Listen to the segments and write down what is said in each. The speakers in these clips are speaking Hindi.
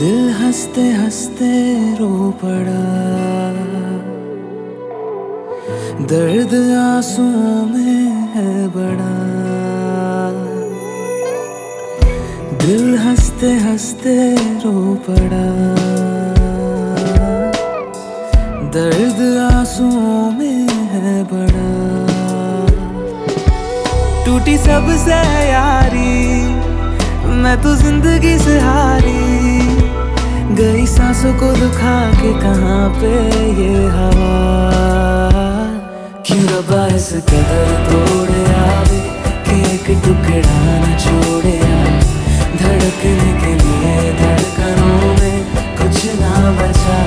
हँसते हँसते रो पड़ा। दर्द आंसुओं में है बड़ा। दिल हँसते हँसते रो पड़ा। दर्द आंसुओं में है बड़ा। टूटी सबसे यारी, मैं तो ज़िंदगी सांसों को दुखा के कहाँ पे ये हवा? क्यों रबा इस कदर तोड़े आवे? कि एक टुकड़ा न छोड़े धड़कने के लिए धड़कनों में कुछ ना बचा।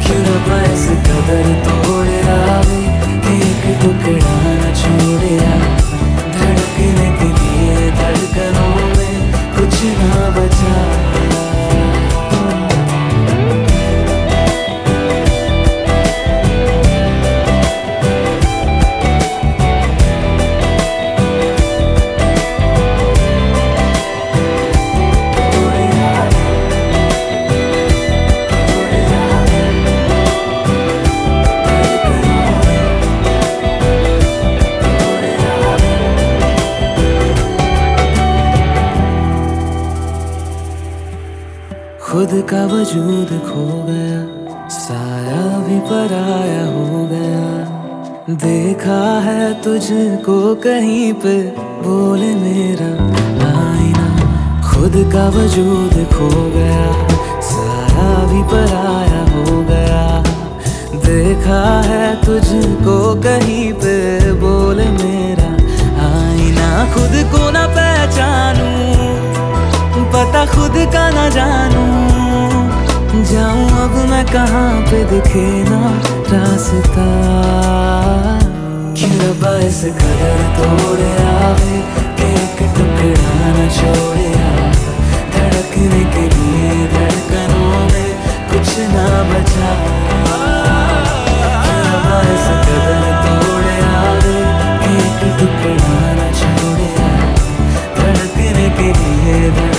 क्यों रबा इस कदर तोड़े खुद का वजूद खो गया, साया भी पराया हो गया। देखा है तुझको कहीं पे, बोले मेरा आईना। खुद का वजूद खो गया, साया भी पराया हो गया। देखा है तुझको कहीं पे, बोले मेरा आईना। खुद को ना पहचानू, पता खुद का ना जानू। जाऊँ, अब मैं कहाँ पे दिखे ना रास्ता? क्यों रबा इस कदर तोड़े आवे, एक टुकड़ा न छोड़े धड़कने के लिए धड़कनों में कुछ ना बचा। इस कदर तोड़े एक धड़कने के लिए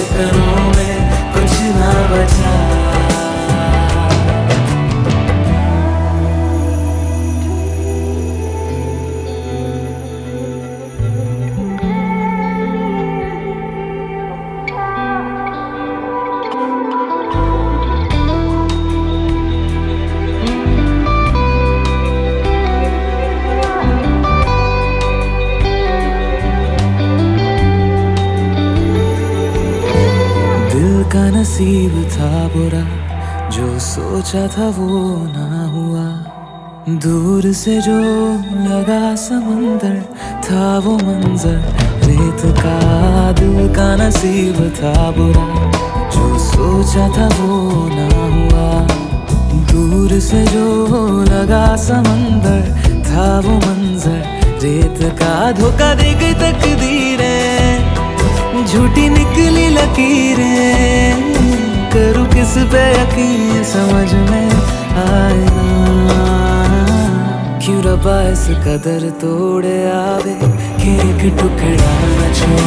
नसीब था बुरा, जो सोचा था वो ना हुआ। दूर से जो लगा समंदर, था वो मंजर। रेत का दिल का नसीब था बुरा, जो सोचा था वो ना हुआ। दूर से जो लगा समंदर, था वो मंजर। रेत का धोखा दे गई तकदीरें, झूठी निकली लकीरें। किस पे यकीन समझ में आया क्यों रबा इस कदर तोड़े आवे? कि एक टुकड़ा न छोड़े।